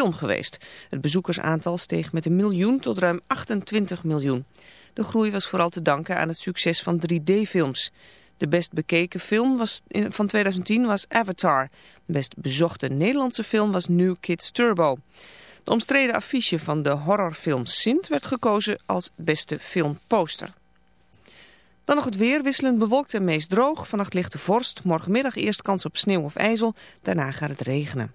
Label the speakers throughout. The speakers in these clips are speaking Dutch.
Speaker 1: film geweest. Het bezoekersaantal steeg met een miljoen tot ruim 28 miljoen. De groei was vooral te danken aan het succes van 3D-films. De best bekeken film was, van 2010 was Avatar. De best bezochte Nederlandse film was New Kids Turbo. De omstreden affiche van de horrorfilm Sint werd gekozen als beste filmposter. Dan nog het weer, wisselend bewolkt en meest droog. Vannacht ligt de vorst. Morgenmiddag eerst kans op sneeuw of ijzel. Daarna gaat het regenen.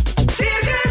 Speaker 2: Circus Zandvoort.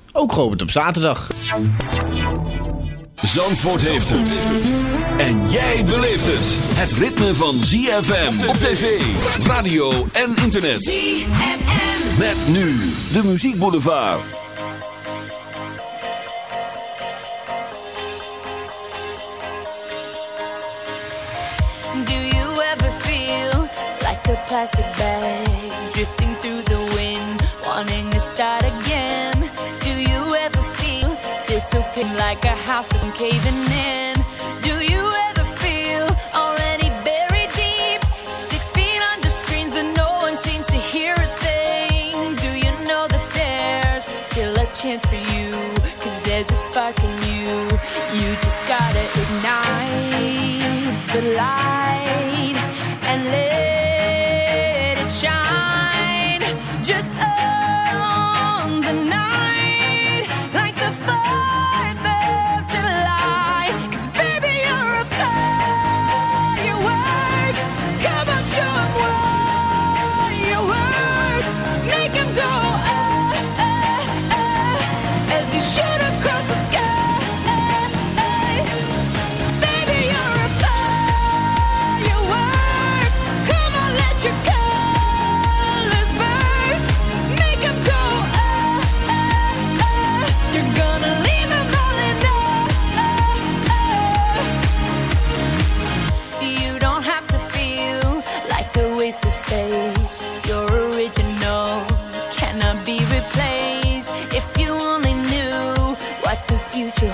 Speaker 3: ook geopend op zaterdag.
Speaker 4: Zandvoort heeft het. En jij beleeft het. Het ritme van ZFM op tv, radio en internet.
Speaker 2: ZFM.
Speaker 4: Met nu de muziekboulevard.
Speaker 5: Do you ever feel like a plastic bag open like a house and caving in?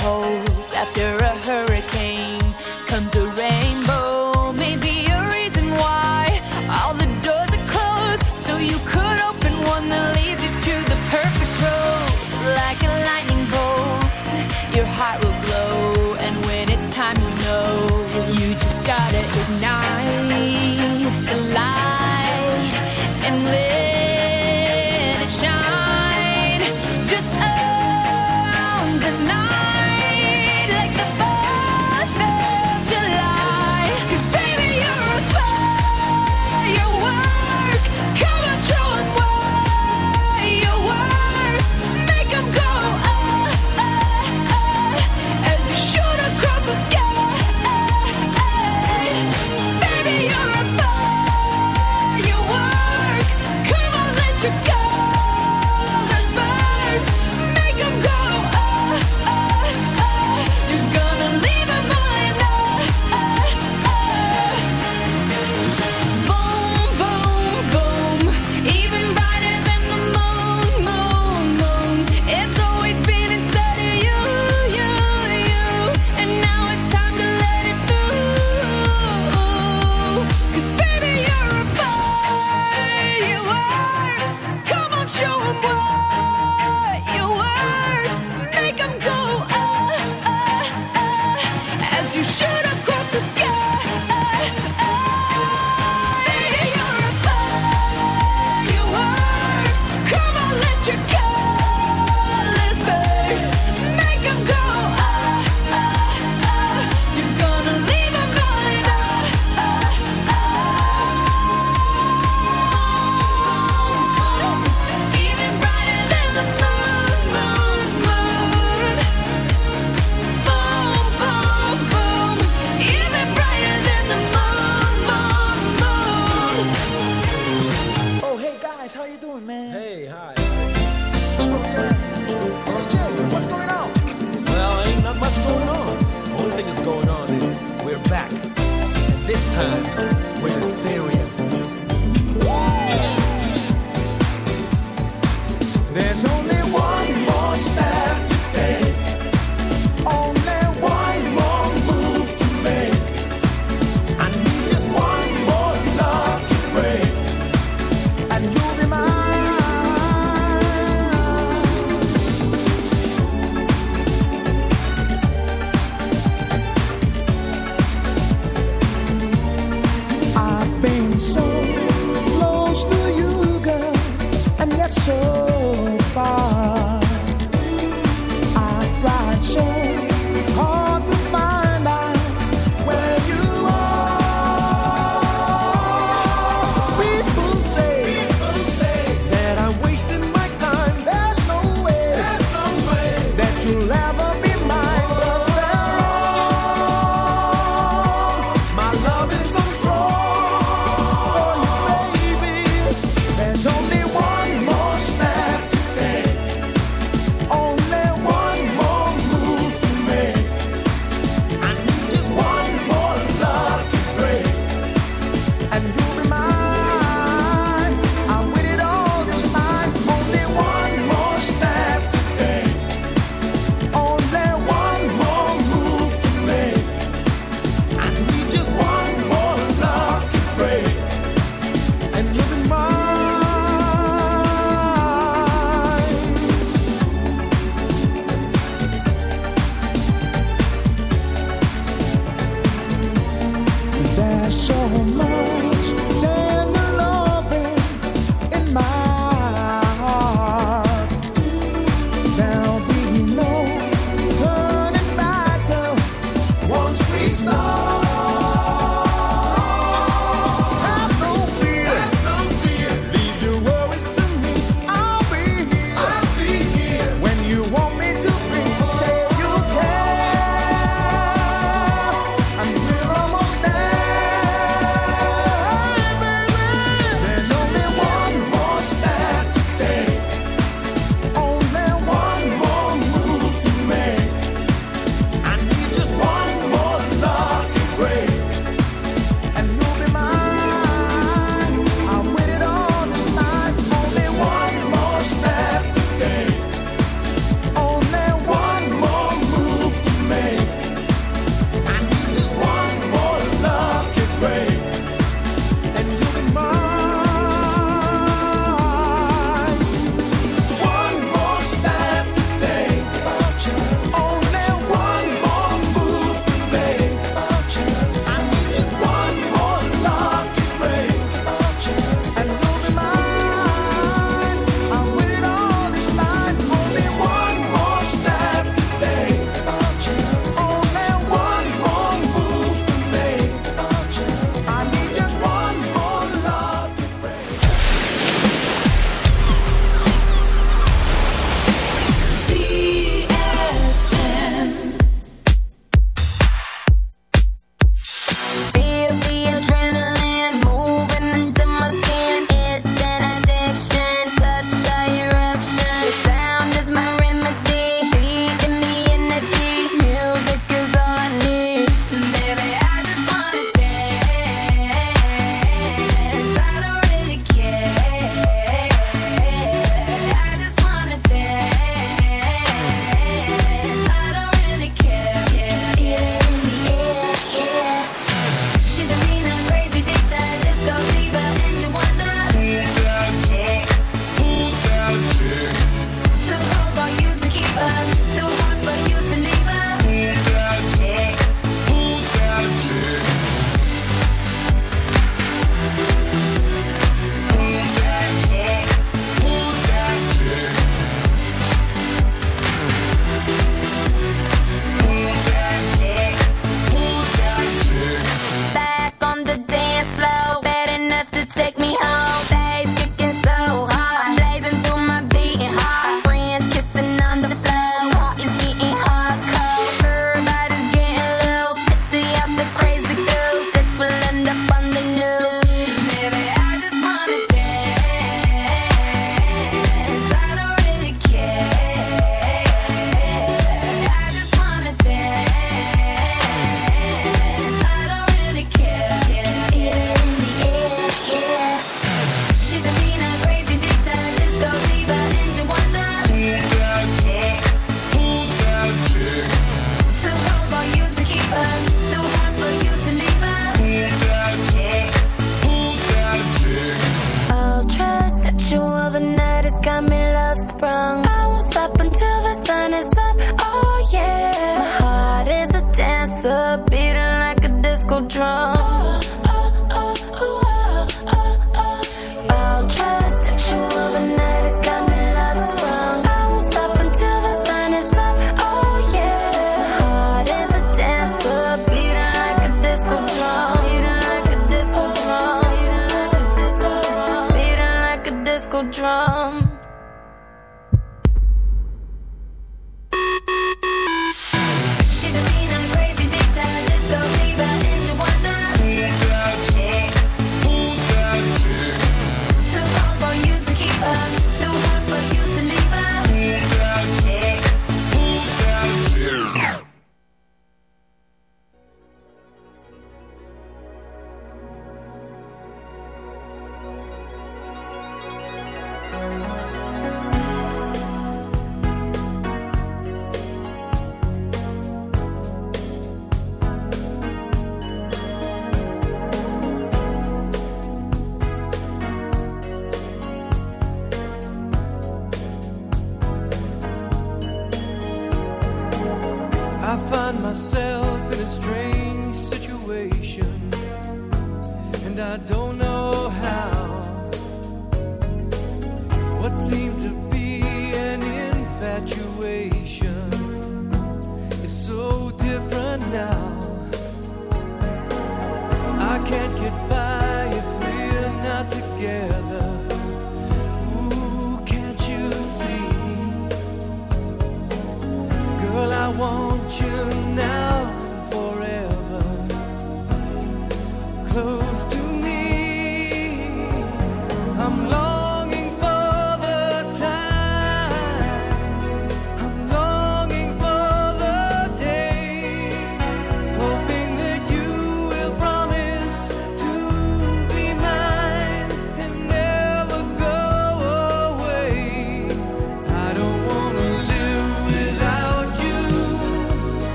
Speaker 6: hold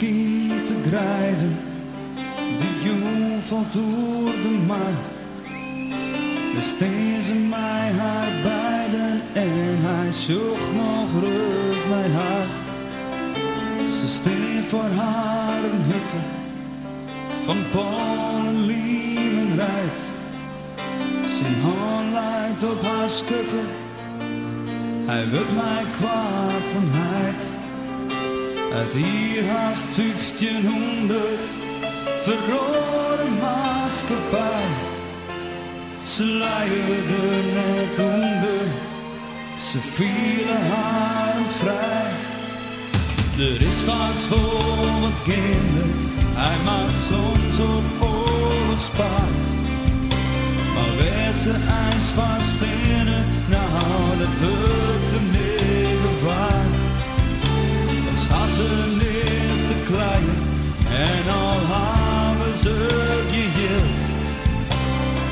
Speaker 6: misschien te grijden, die jongen
Speaker 7: valt door de maan. Besteen ze mij haar beiden en hij zocht nog rust naar haar. Ze steen voor haar een hutte van Polen, Liemen rijdt. Zijn hand leidt op haar schutte, hij wil mij kwaad en heid. Uit hier haast 1500 verrode maatschappij. Ze leiden net onder, ze vielen haar vrij. Er is vaak voor wat kinderen, hij maakt soms op oorlogspaard. Maar werd ze ijs vast in het, nou dat wordt Ze niet te klein en al hebben ze geheeld.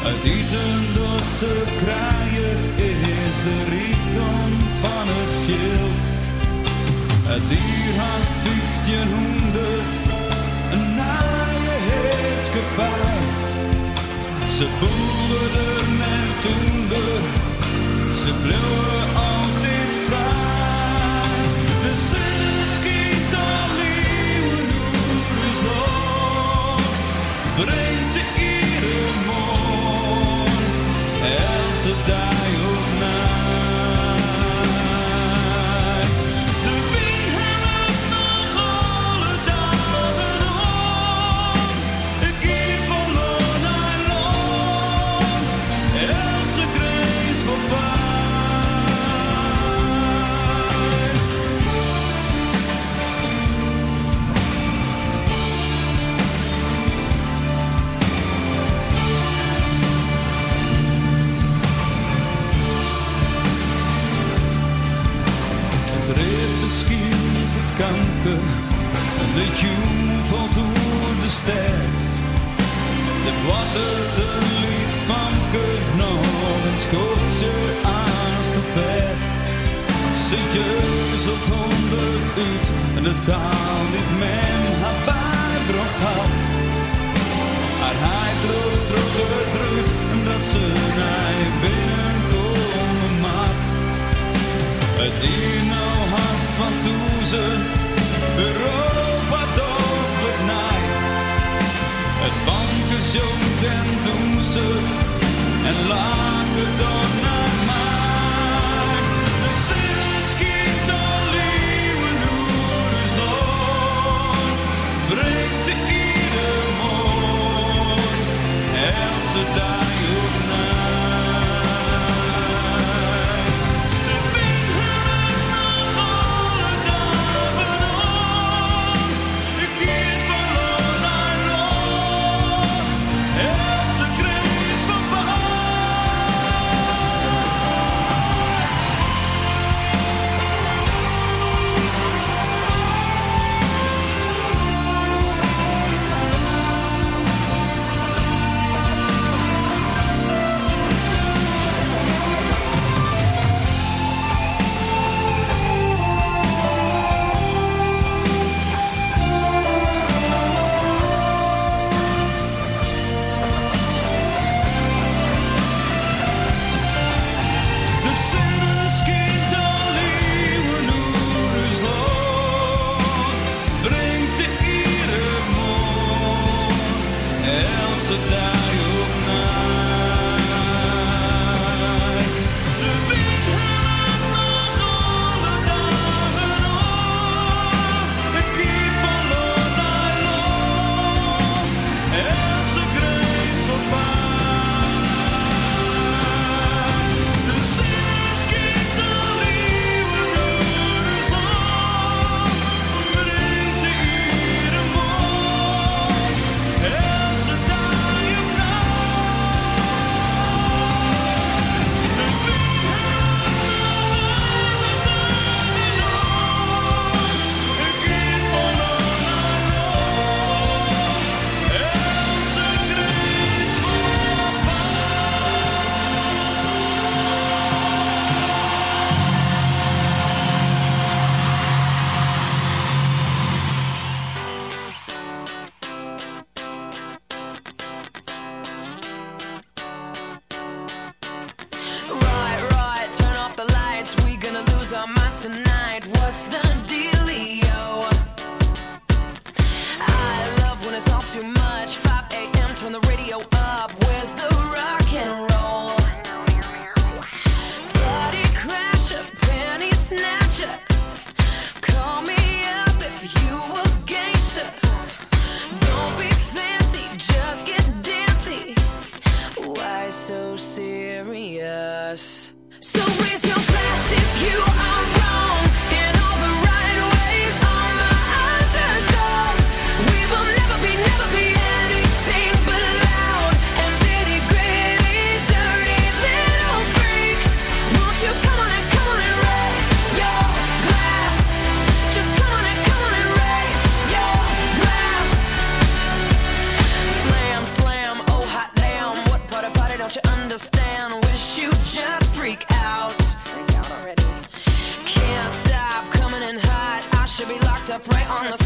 Speaker 7: Het eten dat ze krijgen is de rijkdom van het veld. Het hier haast 1500, een naaie heerskepaar. Ze boeren en toender, ze bleven altijd
Speaker 8: Good. us. So where's your I pray on the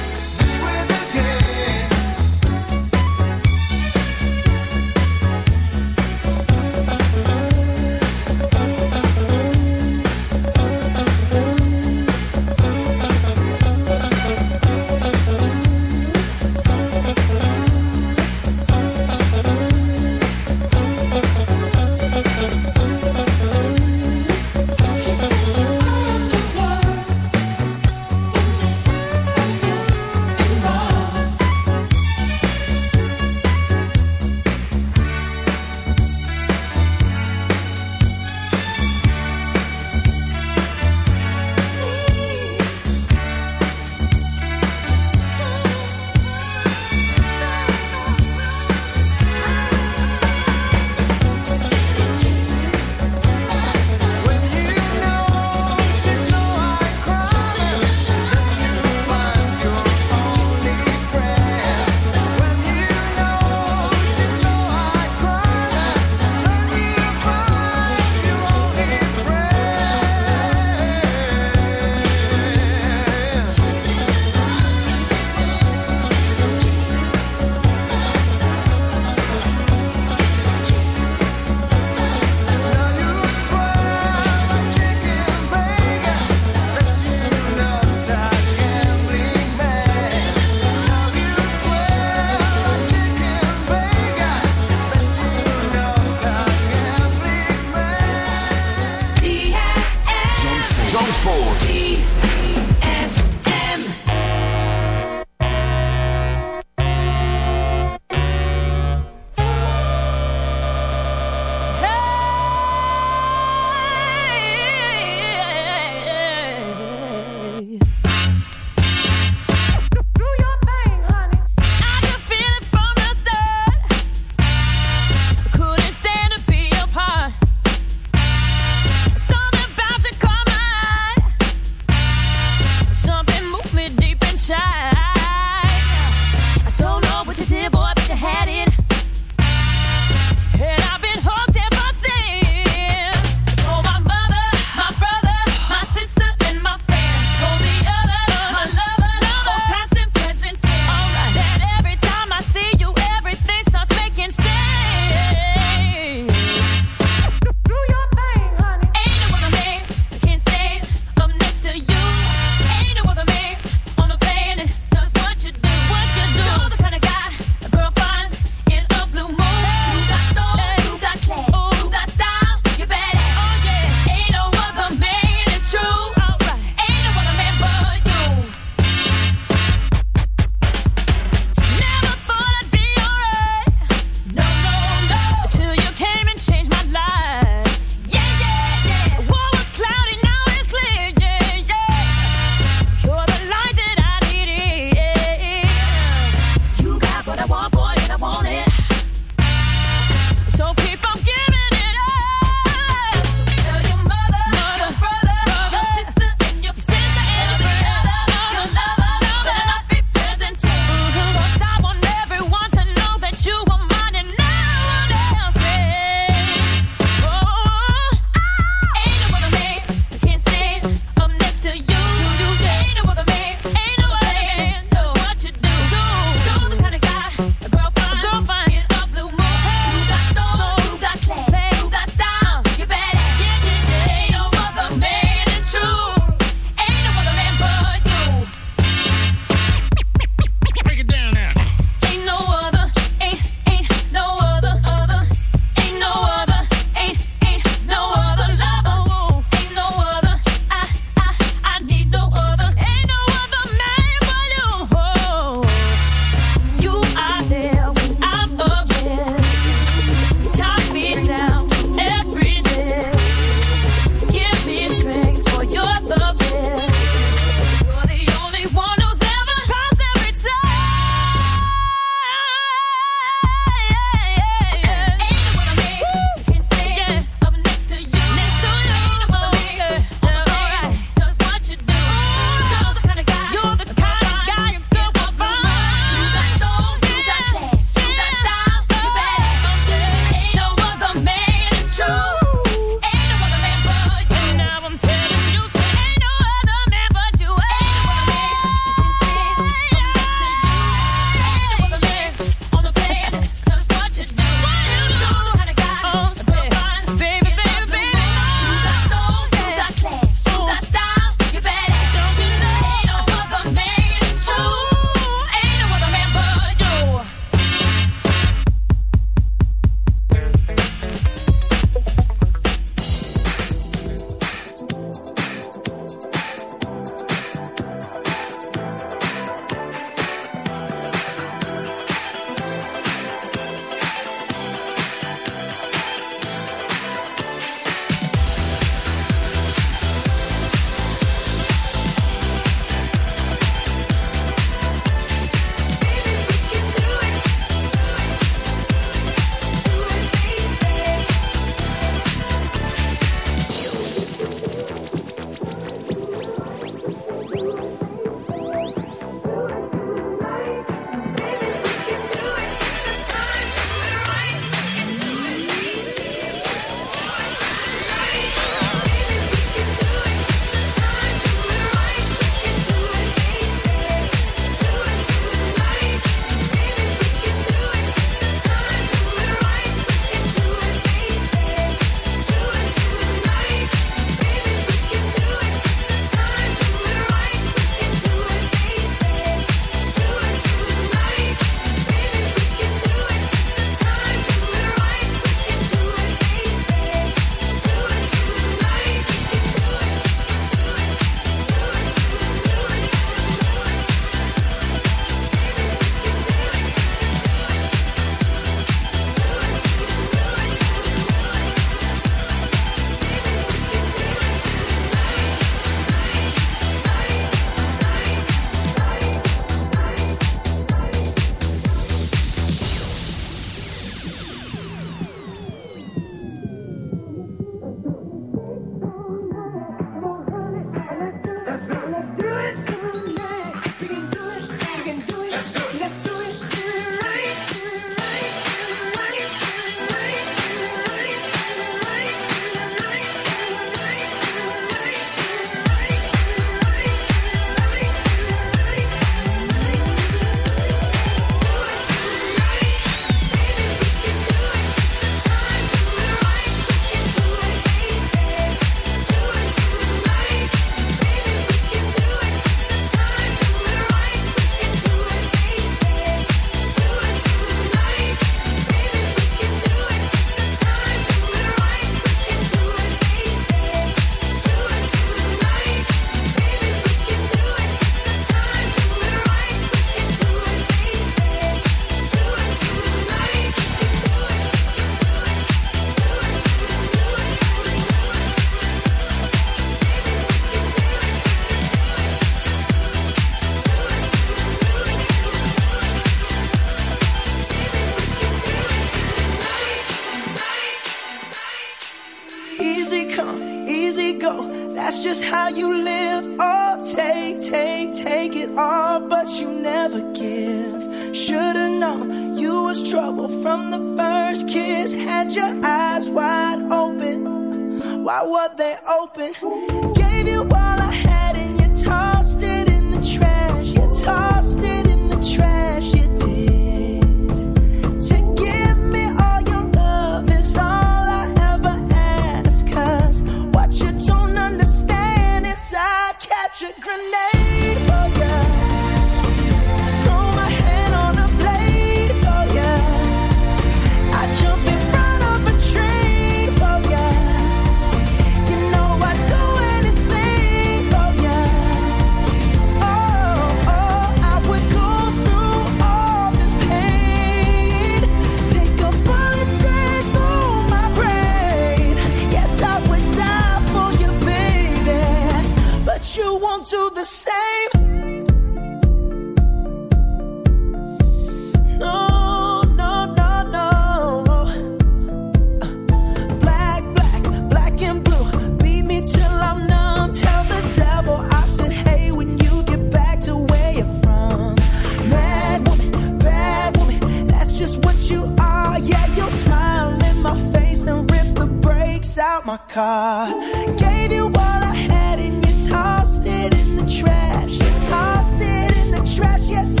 Speaker 9: just what you are. Yeah, your smile in my face, then rip the brakes out my car. Gave you all I had, and you tossed it in the trash. You tossed it in the trash, yes.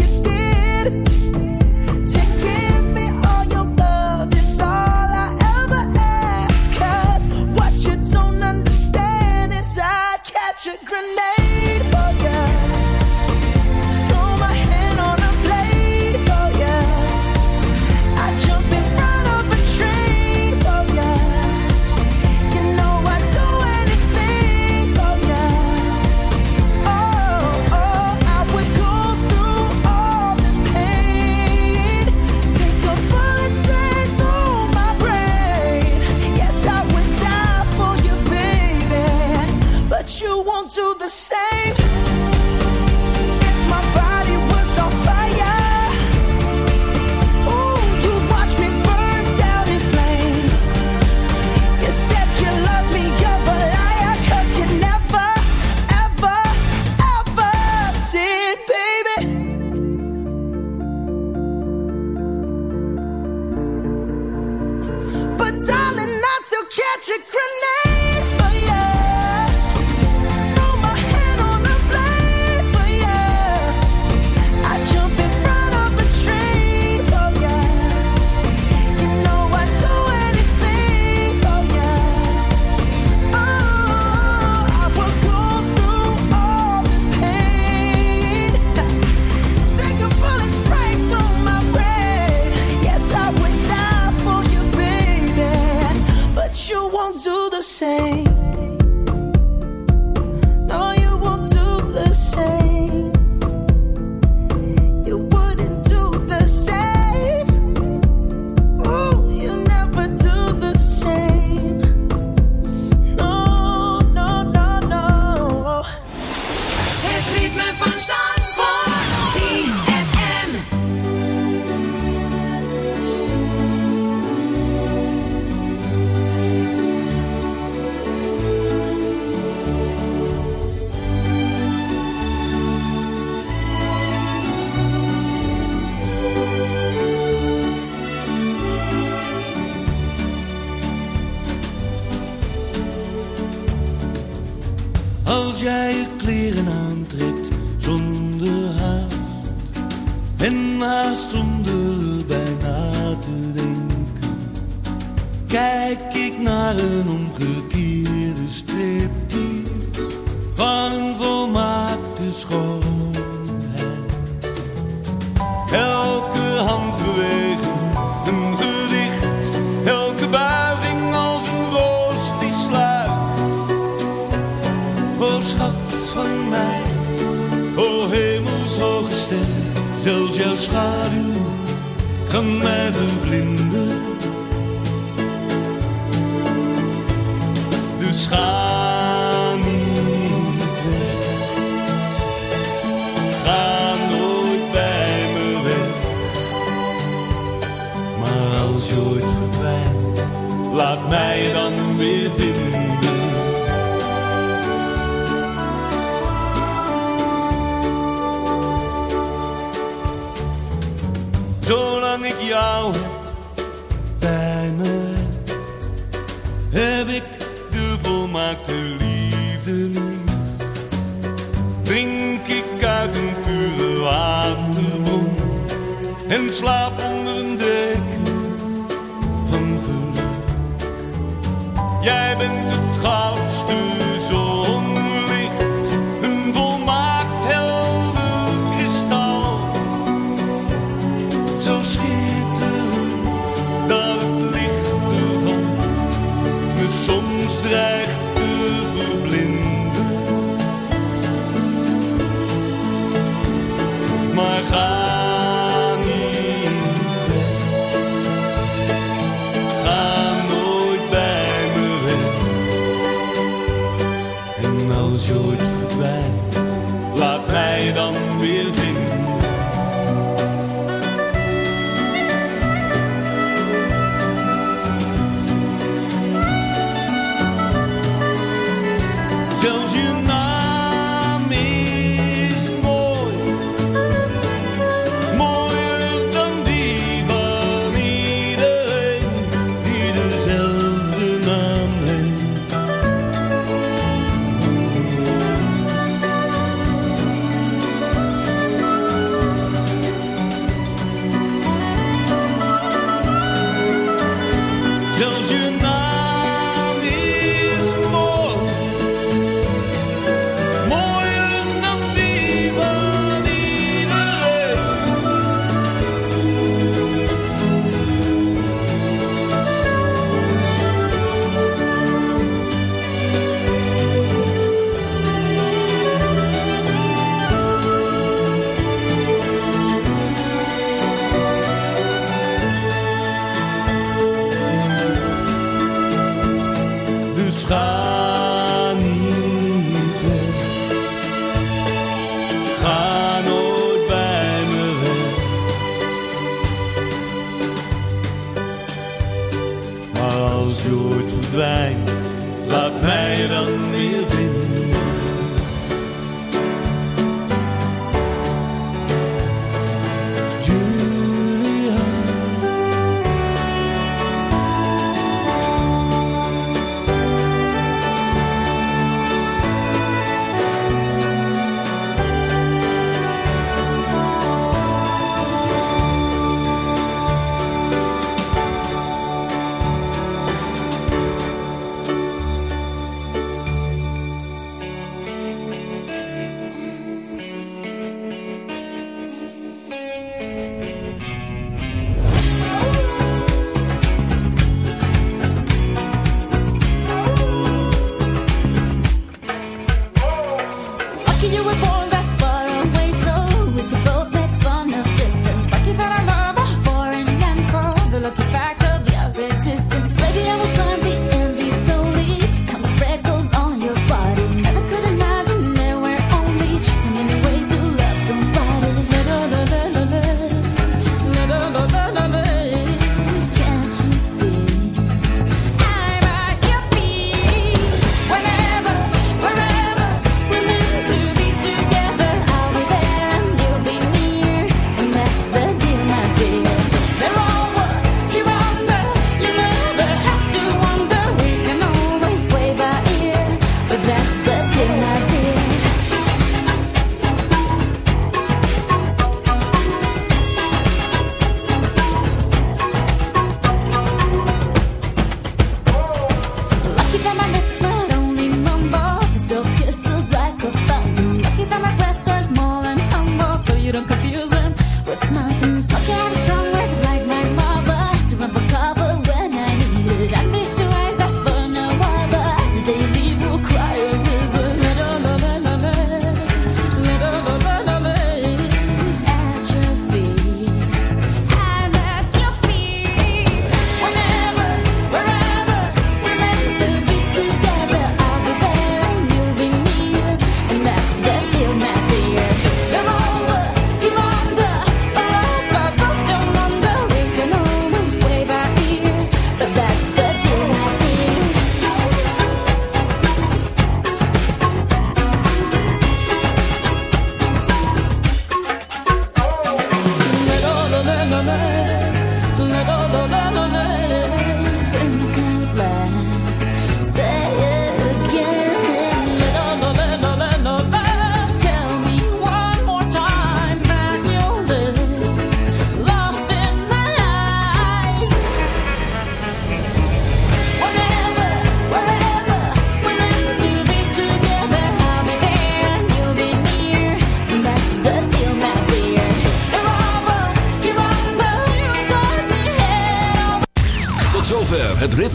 Speaker 7: bij me heb ik de volmaakte liefde lief. Drink ik uit een pure waterbron en slaap onder een deken van geluk. Jij bent het
Speaker 5: goud.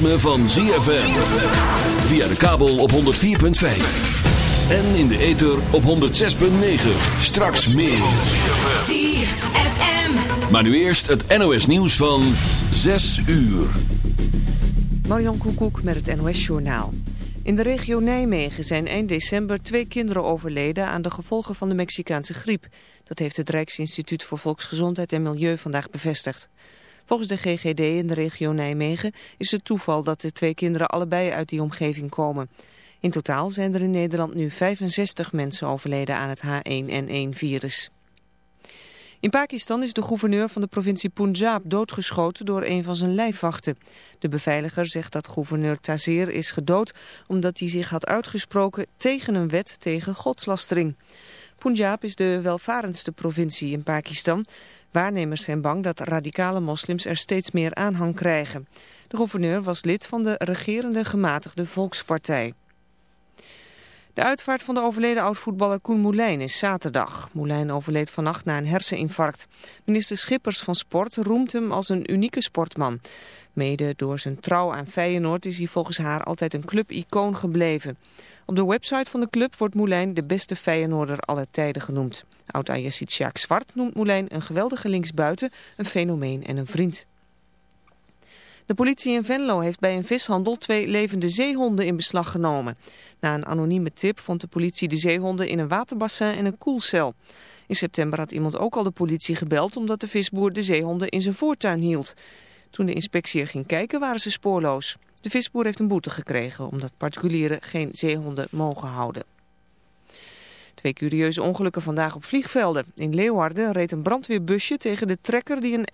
Speaker 5: Ritme van ZFM. Via de kabel op 104.5. En in de ether op 106.9. Straks meer.
Speaker 10: ZFM.
Speaker 5: Maar nu eerst het NOS nieuws van 6 uur.
Speaker 1: Marion Koekoek met het NOS-journaal. In de regio Nijmegen zijn eind december twee kinderen overleden aan de gevolgen van de Mexicaanse griep. Dat heeft het Rijksinstituut voor Volksgezondheid en Milieu vandaag bevestigd. Volgens de GGD in de regio Nijmegen is het toeval dat de twee kinderen allebei uit die omgeving komen. In totaal zijn er in Nederland nu 65 mensen overleden aan het H1N1-virus. In Pakistan is de gouverneur van de provincie Punjab doodgeschoten door een van zijn lijfwachten. De beveiliger zegt dat gouverneur Tazeer is gedood omdat hij zich had uitgesproken tegen een wet tegen godslastering. Punjab is de welvarendste provincie in Pakistan. Waarnemers zijn bang dat radicale moslims er steeds meer aanhang krijgen. De gouverneur was lid van de regerende gematigde Volkspartij. De uitvaart van de overleden oud-voetballer Koen Moulijn is zaterdag. Moulijn overleed vannacht na een herseninfarct. Minister Schippers van Sport roemt hem als een unieke sportman. Mede door zijn trouw aan Feyenoord is hij volgens haar altijd een clubicoon gebleven. Op de website van de club wordt Moulijn de beste Feyenoorder aller tijden genoemd. Oud-Ajaxiet Sjaak Zwart noemt Moulijn een geweldige linksbuiten, een fenomeen en een vriend. De politie in Venlo heeft bij een vishandel twee levende zeehonden in beslag genomen. Na een anonieme tip vond de politie de zeehonden in een waterbassin en een koelcel. In september had iemand ook al de politie gebeld omdat de visboer de zeehonden in zijn voortuin hield. Toen de inspectie er ging kijken waren ze spoorloos. De visboer heeft een boete gekregen omdat particulieren geen zeehonden mogen houden. Twee curieuze ongelukken vandaag op vliegvelden. In Leeuwarden reed een brandweerbusje tegen de trekker die een